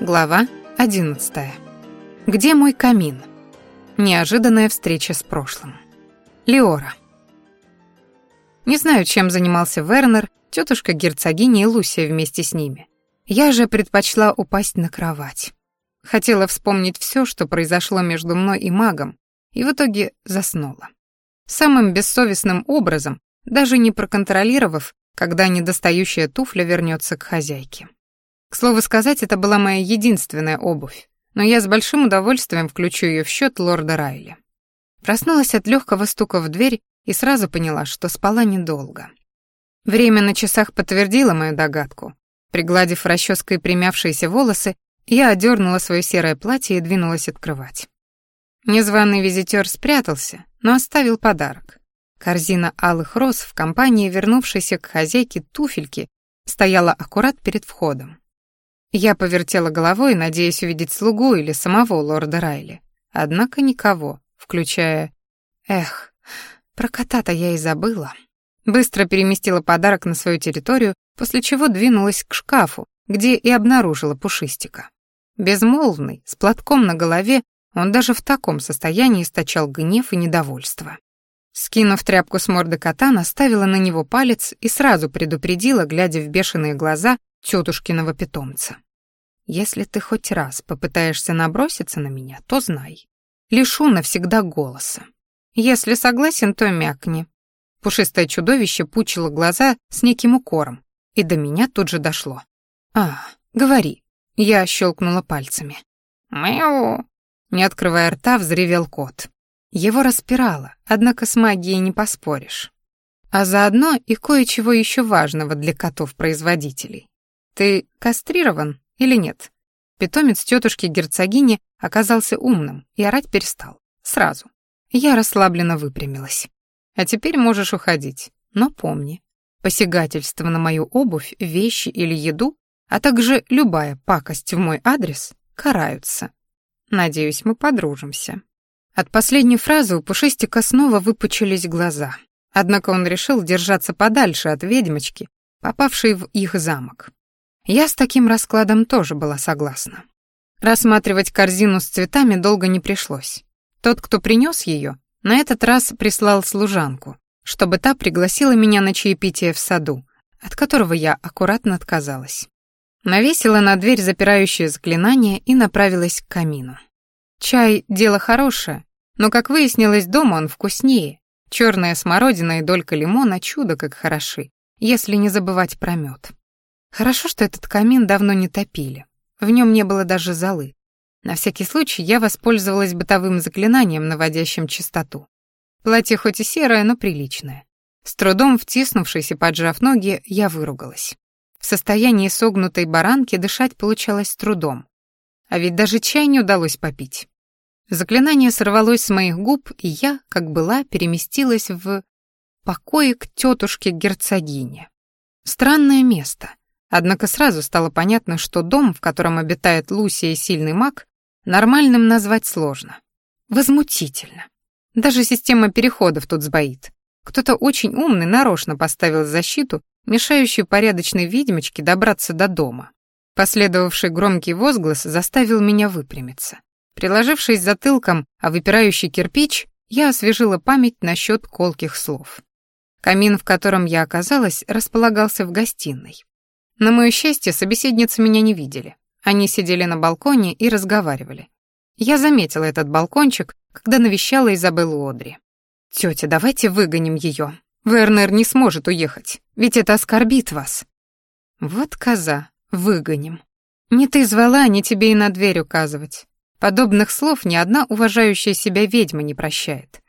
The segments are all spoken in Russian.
Глава 11. Где мой камин? Неожиданная встреча с прошлым. Леора. Не знаю, чем занимался Вернер, тетушка герцогиня и Лусия вместе с ними. Я же предпочла упасть на кровать. Хотела вспомнить все, что произошло между мной и магом, и в итоге заснула. Самым бессовестным образом, даже не проконтролировав, когда недостающая туфля вернется к хозяйке. К слову сказать, это была моя единственная обувь, но я с большим удовольствием включу ее в счет лорда Райли. Проснулась от легкого стука в дверь и сразу поняла, что спала недолго. Время на часах подтвердило мою догадку. Пригладив расческой примявшиеся волосы, я одернула свое серое платье и двинулась открывать. Незваный визитер спрятался, но оставил подарок. Корзина алых роз в компании вернувшейся к хозяйке туфельки стояла аккурат перед входом. Я повертела головой, надеясь увидеть слугу или самого лорда Райли. Однако никого, включая... Эх, про кота-то я и забыла. Быстро переместила подарок на свою территорию, после чего двинулась к шкафу, где и обнаружила пушистика. Безмолвный, с платком на голове, он даже в таком состоянии источал гнев и недовольство. Скинув тряпку с морды кота, наставила на него палец и сразу предупредила, глядя в бешеные глаза, тетушкиного питомца. Если ты хоть раз попытаешься наброситься на меня, то знай. Лишу навсегда голоса. Если согласен, то мякни. Пушистое чудовище пучило глаза с неким укором, и до меня тут же дошло. «А, говори». Я щелкнула пальцами. «Мяу!» Не открывая рта, взревел кот. Его распирало, однако с магией не поспоришь. А заодно и кое-чего еще важного для котов-производителей. «Ты кастрирован или нет?» Питомец тетушки-герцогини оказался умным и орать перестал. Сразу. Я расслабленно выпрямилась. «А теперь можешь уходить. Но помни, посягательство на мою обувь, вещи или еду, а также любая пакость в мой адрес караются. Надеюсь, мы подружимся». От последней фразы у Пушистика снова выпучились глаза. Однако он решил держаться подальше от ведьмочки, попавшей в их замок. Я с таким раскладом тоже была согласна. Рассматривать корзину с цветами долго не пришлось. Тот, кто принес ее, на этот раз прислал служанку, чтобы та пригласила меня на чаепитие в саду, от которого я аккуратно отказалась. Навесила на дверь запирающее заклинание и направилась к камину. Чай — дело хорошее, но, как выяснилось, дома он вкуснее. Черная смородина и долька лимона — чудо как хороши, если не забывать про мед. Хорошо, что этот камин давно не топили. В нем не было даже золы. На всякий случай я воспользовалась бытовым заклинанием, наводящим чистоту. Платье хоть и серое, но приличное. С трудом втиснувшись и поджав ноги, я выругалась. В состоянии согнутой баранки дышать получалось трудом. А ведь даже чай не удалось попить. Заклинание сорвалось с моих губ, и я, как была, переместилась в покое к тетушке герцогине. Странное место. Однако сразу стало понятно, что дом, в котором обитает Лусия и сильный маг, нормальным назвать сложно. Возмутительно. Даже система переходов тут сбоит. Кто-то очень умный нарочно поставил защиту, мешающую порядочной ведьмочке добраться до дома. Последовавший громкий возглас заставил меня выпрямиться. Приложившись затылком о выпирающий кирпич, я освежила память насчет колких слов. Камин, в котором я оказалась, располагался в гостиной. На мое счастье, собеседницы меня не видели. Они сидели на балконе и разговаривали. Я заметила этот балкончик, когда навещала Изабеллу Одри. «Тётя, давайте выгоним её. Вернер не сможет уехать, ведь это оскорбит вас». «Вот коза, выгоним. Не ты звала, не тебе и на дверь указывать. Подобных слов ни одна уважающая себя ведьма не прощает.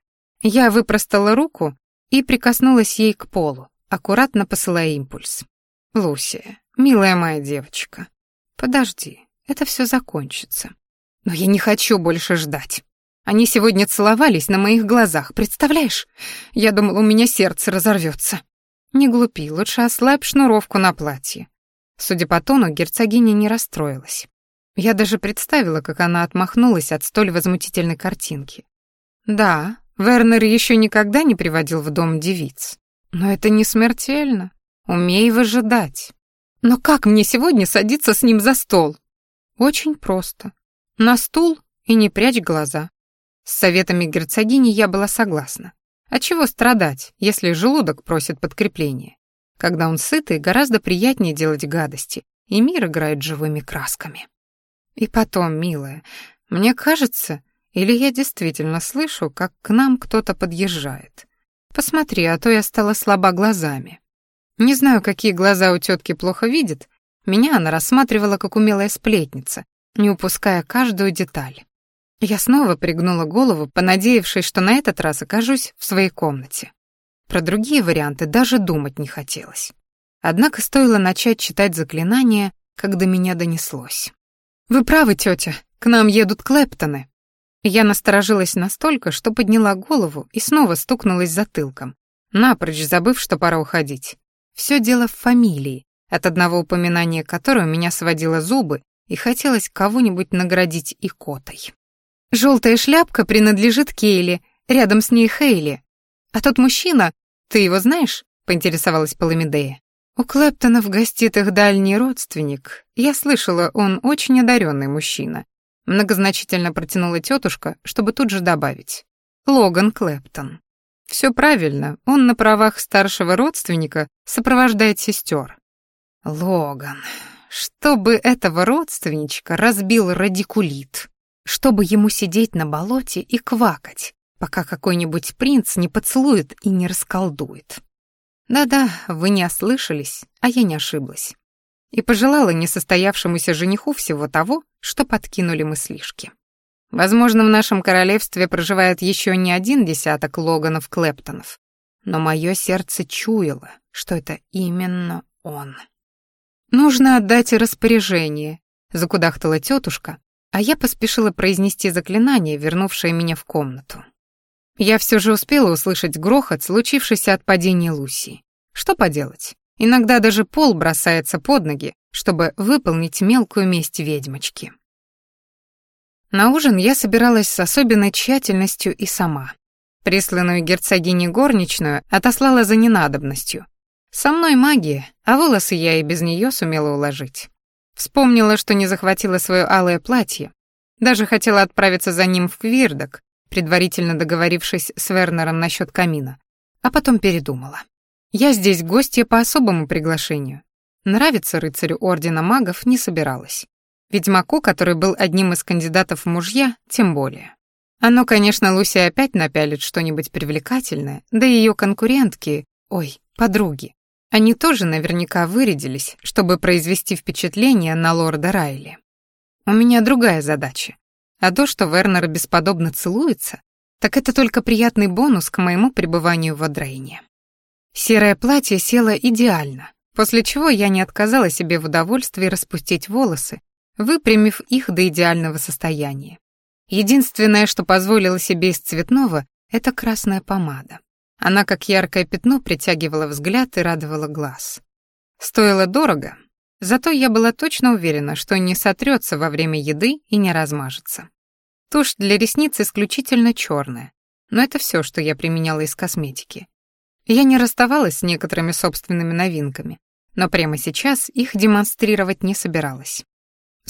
Я выпростала руку и прикоснулась ей к полу, аккуратно посылая импульс. «Лусия, милая моя девочка, подожди, это все закончится. Но я не хочу больше ждать. Они сегодня целовались на моих глазах, представляешь? Я думала, у меня сердце разорвется. Не глупи, лучше ослабь шнуровку на платье. Судя по тону, герцогиня не расстроилась. Я даже представила, как она отмахнулась от столь возмутительной картинки. Да, Вернер еще никогда не приводил в дом девиц. Но это не смертельно. Умей выжидать. Но как мне сегодня садиться с ним за стол? Очень просто. На стул и не прячь глаза. С советами герцогини я была согласна. А чего страдать, если желудок просит подкрепления? Когда он сытый, гораздо приятнее делать гадости, и мир играет живыми красками. И потом, милая, мне кажется, или я действительно слышу, как к нам кто-то подъезжает. Посмотри, а то я стала слаба глазами. Не знаю, какие глаза у тетки плохо видят. Меня она рассматривала как умелая сплетница, не упуская каждую деталь. Я снова пригнула голову, понадеявшись, что на этот раз окажусь в своей комнате. Про другие варианты даже думать не хотелось. Однако стоило начать читать заклинание, как до меня донеслось. «Вы правы, тетя, к нам едут Клэптоны». Я насторожилась настолько, что подняла голову и снова стукнулась затылком, напрочь забыв, что пора уходить. Все дело в фамилии, от одного упоминания которой у меня сводило зубы и хотелось кого-нибудь наградить икотой. Желтая шляпка принадлежит Кейли, рядом с ней Хейли. А тот мужчина, ты его знаешь?» — поинтересовалась Паламидея. «У Клэптонов гостит их дальний родственник. Я слышала, он очень одаренный мужчина. Многозначительно протянула тетушка, чтобы тут же добавить. Логан Клэптон. Все правильно, он на правах старшего родственника сопровождает сестер. Логан. Чтобы этого родственничка разбил радикулит. Чтобы ему сидеть на болоте и квакать, пока какой-нибудь принц не поцелует и не расколдует. Да-да, вы не ослышались, а я не ошиблась и пожелала несостоявшемуся жениху всего того, что подкинули мыслишки. Возможно, в нашем королевстве проживает еще не один десяток Логанов-Клэптонов, но мое сердце чуяло, что это именно он. «Нужно отдать распоряжение», — закудахтала тетушка, а я поспешила произнести заклинание, вернувшее меня в комнату. Я все же успела услышать грохот, случившийся от падения Луси. Что поделать? Иногда даже пол бросается под ноги, чтобы выполнить мелкую месть ведьмочки. На ужин я собиралась с особенной тщательностью и сама. Присланную герцогиней горничную отослала за ненадобностью. Со мной магия, а волосы я и без нее сумела уложить. Вспомнила, что не захватила свое алое платье, даже хотела отправиться за ним в Квирдок, предварительно договорившись с Вернером насчет камина, а потом передумала. Я здесь гостья по особому приглашению. Нравится рыцарю Ордена Магов не собиралась. Ведьмаку, который был одним из кандидатов в мужья, тем более. Оно, конечно, Луси опять напялит что-нибудь привлекательное, да и ее конкурентки, ой, подруги. Они тоже наверняка вырядились, чтобы произвести впечатление на лорда Райли. У меня другая задача. А то, что Вернер бесподобно целуется, так это только приятный бонус к моему пребыванию в Адрейне. Серое платье село идеально, после чего я не отказала себе в удовольствии распустить волосы, выпрямив их до идеального состояния. Единственное, что позволила себе из цветного, это красная помада. Она, как яркое пятно, притягивала взгляд и радовала глаз. Стоило дорого, зато я была точно уверена, что не сотрется во время еды и не размажется. Тушь для ресниц исключительно черная, но это все, что я применяла из косметики. Я не расставалась с некоторыми собственными новинками, но прямо сейчас их демонстрировать не собиралась.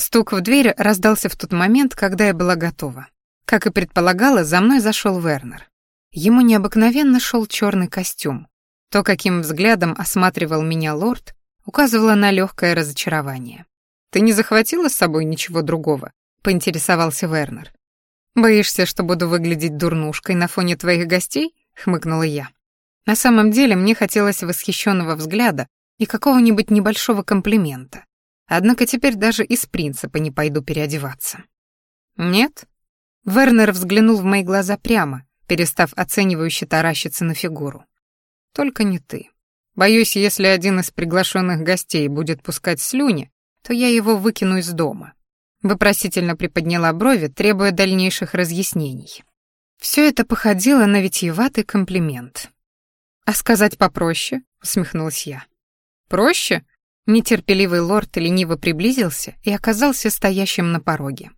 Стук в дверь раздался в тот момент, когда я была готова. Как и предполагала, за мной зашел Вернер. Ему необыкновенно шел черный костюм. То, каким взглядом осматривал меня лорд, указывало на легкое разочарование. «Ты не захватила с собой ничего другого?» — поинтересовался Вернер. «Боишься, что буду выглядеть дурнушкой на фоне твоих гостей?» — хмыкнула я. На самом деле мне хотелось восхищенного взгляда и какого-нибудь небольшого комплимента. Однако теперь даже из принципа не пойду переодеваться. Нет? Вернер взглянул в мои глаза прямо, перестав оценивающе таращиться на фигуру. Только не ты. Боюсь, если один из приглашенных гостей будет пускать слюни, то я его выкину из дома. Вопросительно приподняла брови, требуя дальнейших разъяснений. Все это походило на витиеватый комплимент. «А сказать попроще?» — усмехнулась я. «Проще?» Нетерпеливый лорд лениво приблизился и оказался стоящим на пороге.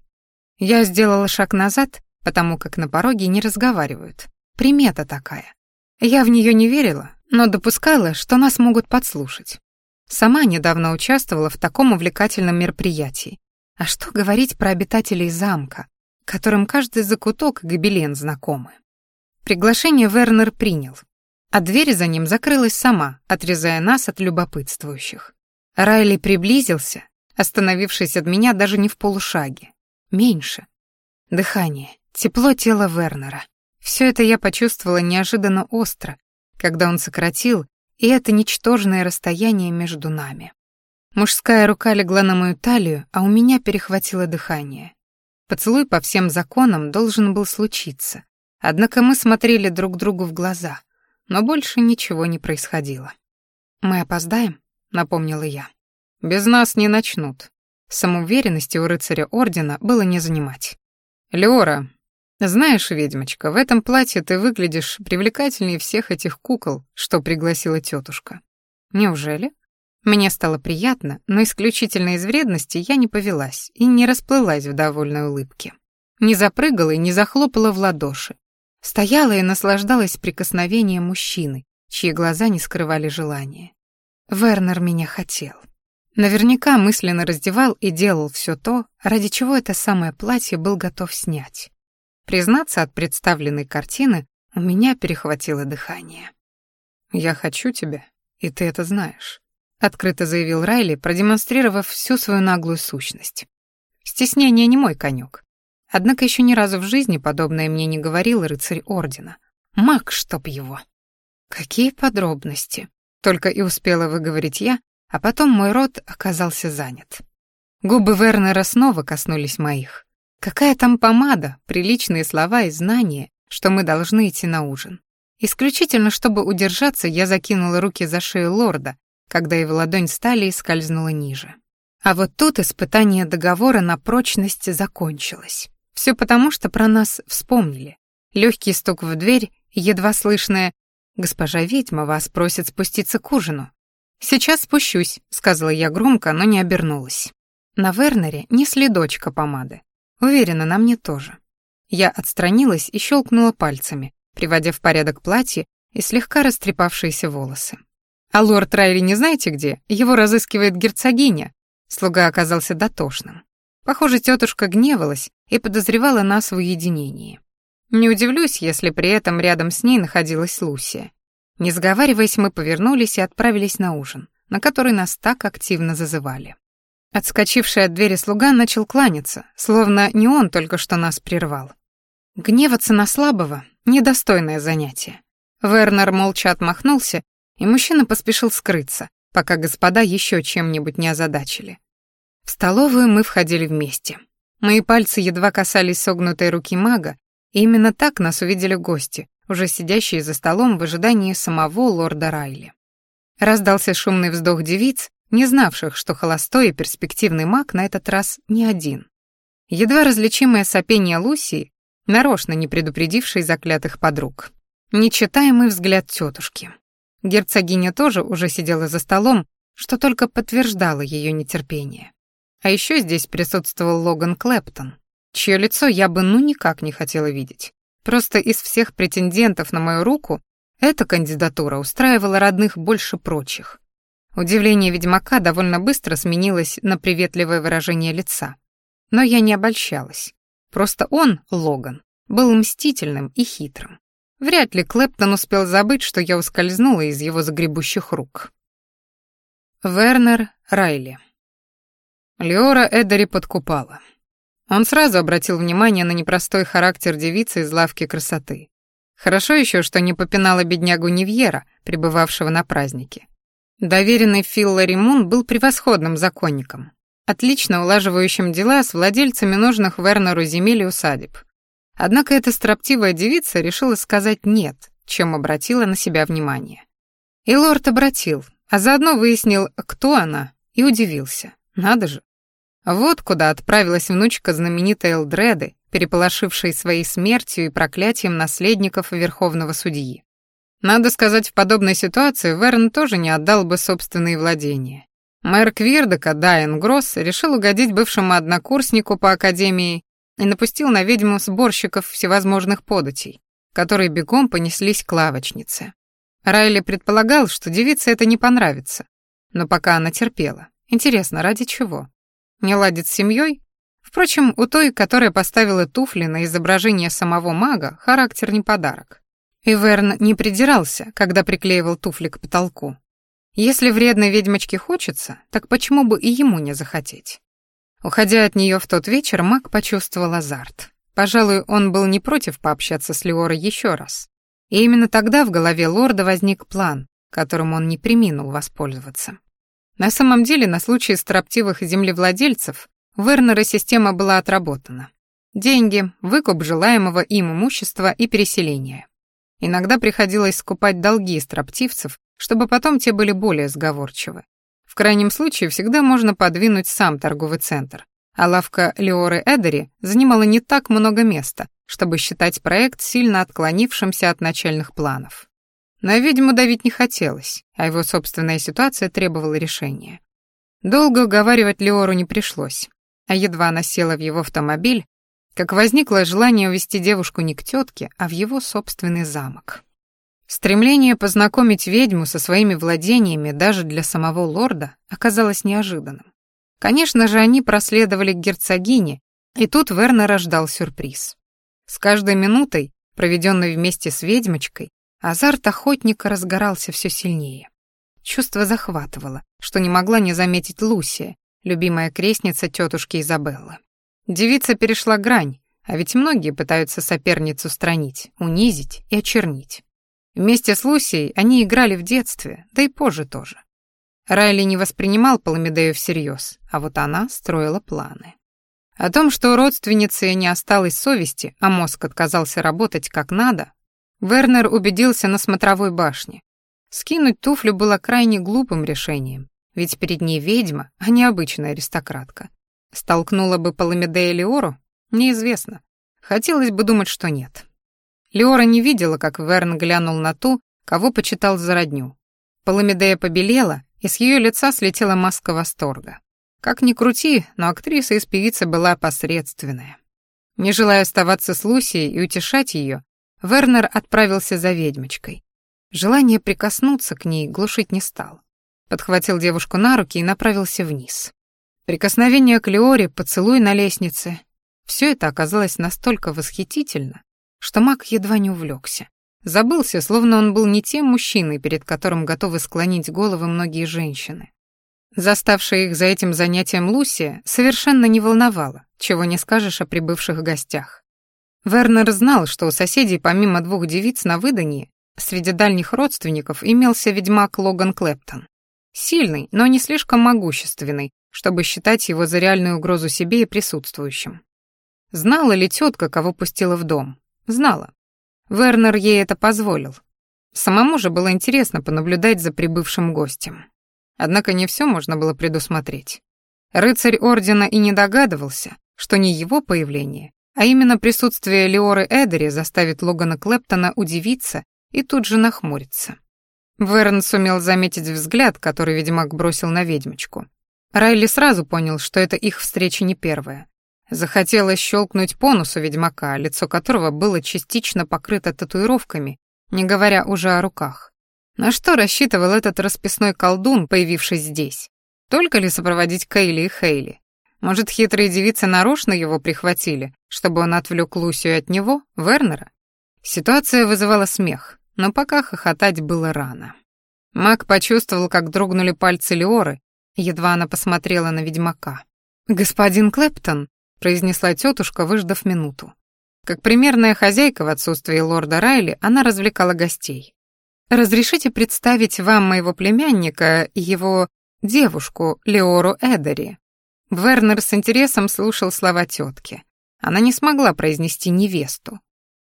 Я сделала шаг назад, потому как на пороге не разговаривают. Примета такая. Я в нее не верила, но допускала, что нас могут подслушать. Сама недавно участвовала в таком увлекательном мероприятии, А что говорить про обитателей замка, которым каждый закуток и гобелен знакомы? Приглашение Вернер принял, а дверь за ним закрылась сама, отрезая нас от любопытствующих. Райли приблизился, остановившись от меня даже не в полушаге. Меньше. Дыхание, тепло тела Вернера. Все это я почувствовала неожиданно остро, когда он сократил, и это ничтожное расстояние между нами. Мужская рука легла на мою талию, а у меня перехватило дыхание. Поцелуй по всем законам должен был случиться. Однако мы смотрели друг другу в глаза — но больше ничего не происходило. «Мы опоздаем?» — напомнила я. «Без нас не начнут». Самоуверенности у рыцаря Ордена было не занимать. «Леора, знаешь, ведьмочка, в этом платье ты выглядишь привлекательнее всех этих кукол, что пригласила тетушка». «Неужели?» Мне стало приятно, но исключительно из вредности я не повелась и не расплылась в довольной улыбке. Не запрыгала и не захлопала в ладоши, Стояла и наслаждалась прикосновением мужчины, чьи глаза не скрывали желания. Вернер меня хотел. Наверняка мысленно раздевал и делал все то, ради чего это самое платье был готов снять. Признаться от представленной картины, у меня перехватило дыхание. «Я хочу тебя, и ты это знаешь», — открыто заявил Райли, продемонстрировав всю свою наглую сущность. Стеснение не мой конек. Однако еще ни разу в жизни подобное мне не говорил рыцарь Ордена. Маг, чтоб его. Какие подробности. Только и успела выговорить я, а потом мой рот оказался занят. Губы Вернера снова коснулись моих. Какая там помада, приличные слова и знания, что мы должны идти на ужин. Исключительно, чтобы удержаться, я закинула руки за шею лорда, когда его ладонь стали и скользнула ниже. А вот тут испытание договора на прочность закончилось. Все потому, что про нас вспомнили. Легкий стук в дверь, едва слышное «Госпожа ведьма вас просит спуститься к ужину». «Сейчас спущусь», — сказала я громко, но не обернулась. На Вернере не следочка помады. Уверена, на мне тоже. Я отстранилась и щелкнула пальцами, приводя в порядок платье и слегка растрепавшиеся волосы. «А лорд Райли не знаете где? Его разыскивает герцогиня». Слуга оказался дотошным. Похоже, тетушка гневалась и подозревала нас в уединении. Не удивлюсь, если при этом рядом с ней находилась Лусия. Не сговариваясь, мы повернулись и отправились на ужин, на который нас так активно зазывали. Отскочивший от двери слуга начал кланяться, словно не он только что нас прервал. Гневаться на слабого — недостойное занятие. Вернер молча отмахнулся, и мужчина поспешил скрыться, пока господа еще чем-нибудь не озадачили. В столовую мы входили вместе. Мои пальцы едва касались согнутой руки мага, и именно так нас увидели гости, уже сидящие за столом в ожидании самого лорда Райли. Раздался шумный вздох девиц, не знавших, что холостой и перспективный маг на этот раз не один. Едва различимое сопение Лусии, нарочно не предупредившей заклятых подруг. Нечитаемый взгляд тетушки. Герцогиня тоже уже сидела за столом, что только подтверждало ее нетерпение. А еще здесь присутствовал Логан Клэптон, чье лицо я бы ну никак не хотела видеть. Просто из всех претендентов на мою руку эта кандидатура устраивала родных больше прочих. Удивление ведьмака довольно быстро сменилось на приветливое выражение лица. Но я не обольщалась. Просто он, Логан, был мстительным и хитрым. Вряд ли Клэптон успел забыть, что я ускользнула из его загребущих рук. Вернер Райли Леора Эдери подкупала. Он сразу обратил внимание на непростой характер девицы из лавки красоты. Хорошо еще, что не попинала беднягу Нивьера, пребывавшего на празднике. Доверенный Фил Ларимун был превосходным законником, отлично улаживающим дела с владельцами нужных Вернеру земель и усадеб. Однако эта строптивая девица решила сказать «нет», чем обратила на себя внимание. И лорд обратил, а заодно выяснил, кто она, и удивился. Надо же, вот куда отправилась внучка знаменитой Элдреды, переполошившей своей смертью и проклятием наследников верховного судьи. Надо сказать, в подобной ситуации Верн тоже не отдал бы собственные владения. Мэр Квирдека, Дайен Гросс, решил угодить бывшему однокурснику по академии и напустил на ведьму сборщиков всевозможных податей, которые бегом понеслись к лавочнице. Райли предполагал, что девице это не понравится, но пока она терпела. Интересно, ради чего? Не ладит с семьей? Впрочем, у той, которая поставила туфли на изображение самого мага, характер не подарок. И Верн не придирался, когда приклеивал туфли к потолку. Если вредной ведьмочке хочется, так почему бы и ему не захотеть? Уходя от нее в тот вечер, маг почувствовал азарт. Пожалуй, он был не против пообщаться с Леорой еще раз. И именно тогда в голове лорда возник план, которым он не приминул воспользоваться. На самом деле, на случай строптивых землевладельцев в Эрнера система была отработана. Деньги, выкуп желаемого им имущества и переселение. Иногда приходилось скупать долги строптивцев, чтобы потом те были более сговорчивы. В крайнем случае всегда можно подвинуть сам торговый центр, а лавка Леоры Эдери занимала не так много места, чтобы считать проект сильно отклонившимся от начальных планов. На ведьму давить не хотелось, а его собственная ситуация требовала решения. Долго уговаривать Леору не пришлось а едва она села в его автомобиль, как возникло желание увести девушку не к тетке, а в его собственный замок. Стремление познакомить ведьму со своими владениями даже для самого лорда оказалось неожиданным. Конечно же, они проследовали к герцогине, и тут Вернера ждал сюрприз. С каждой минутой, проведенной вместе с ведьмочкой, азарт охотника разгорался все сильнее. Чувство захватывало, что не могла не заметить Лусия, любимая крестница тетушки Изабеллы. Девица перешла грань, а ведь многие пытаются соперницу странить, унизить и очернить. Вместе с Лусией они играли в детстве, да и позже тоже. Райли не воспринимал Паламидею всерьез, а вот она строила планы. О том, что у родственницы не осталось совести, а мозг отказался работать как надо, Вернер убедился на смотровой башне. Скинуть туфлю было крайне глупым решением, ведь перед ней ведьма, а не обычная аристократка. Столкнула бы Паламидея Леору? Неизвестно. Хотелось бы думать, что нет. Леора не видела, как Верн глянул на ту, кого почитал за родню. Паламидея побелела, и с ее лица слетела маска восторга. Как ни крути, но актриса из певицы была посредственная. Не желая оставаться с Лусией и утешать ее, Вернер отправился за ведьмочкой. Желание прикоснуться к ней глушить не стал подхватил девушку на руки и направился вниз. Прикосновение к Леоре, поцелуй на лестнице — все это оказалось настолько восхитительно, что маг едва не увлекся. Забылся, словно он был не тем мужчиной, перед которым готовы склонить головы многие женщины. Заставшая их за этим занятием Лусия совершенно не волновала, чего не скажешь о прибывших гостях. Вернер знал, что у соседей помимо двух девиц на выданье среди дальних родственников имелся ведьмак Логан Клэптон. Сильный, но не слишком могущественный, чтобы считать его за реальную угрозу себе и присутствующим. Знала ли тетка, кого пустила в дом? Знала. Вернер ей это позволил. Самому же было интересно понаблюдать за прибывшим гостем. Однако не все можно было предусмотреть. Рыцарь Ордена и не догадывался, что не его появление, а именно присутствие Леоры Эдери заставит Логана Клэптона удивиться и тут же нахмуриться. Верн сумел заметить взгляд, который ведьмак бросил на ведьмочку. Райли сразу понял, что это их встреча не первая. Захотелось щелкнуть по носу ведьмака, лицо которого было частично покрыто татуировками, не говоря уже о руках. На что рассчитывал этот расписной колдун, появившись здесь? Только ли сопроводить Кейли и Хейли? Может, хитрые девицы нарочно его прихватили, чтобы он отвлек Лусию от него, Вернера? Ситуация вызывала смех но пока хохотать было рано. Мак почувствовал, как дрогнули пальцы Леоры, едва она посмотрела на ведьмака. «Господин Клэптон», — произнесла тетушка, выждав минуту. Как примерная хозяйка в отсутствии лорда Райли, она развлекала гостей. «Разрешите представить вам моего племянника и его девушку Леору Эдери». Вернер с интересом слушал слова тетки. Она не смогла произнести невесту.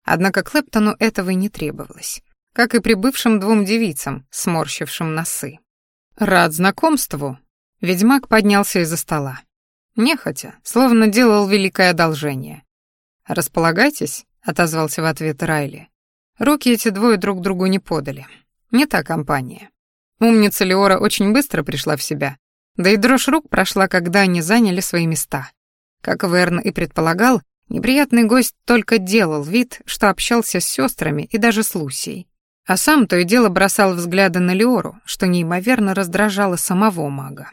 Однако Клэптону этого и не требовалось как и прибывшим двум девицам, сморщившим носы. «Рад знакомству!» Ведьмак поднялся из-за стола. Нехотя, словно делал великое одолжение. «Располагайтесь», — отозвался в ответ Райли. Руки эти двое друг другу не подали. Не та компания. Умница Леора очень быстро пришла в себя, да и дрожь рук прошла, когда они заняли свои места. Как Верн и предполагал, неприятный гость только делал вид, что общался с сестрами и даже с Лусией. А сам то и дело бросал взгляды на Леору, что неимоверно раздражало самого мага.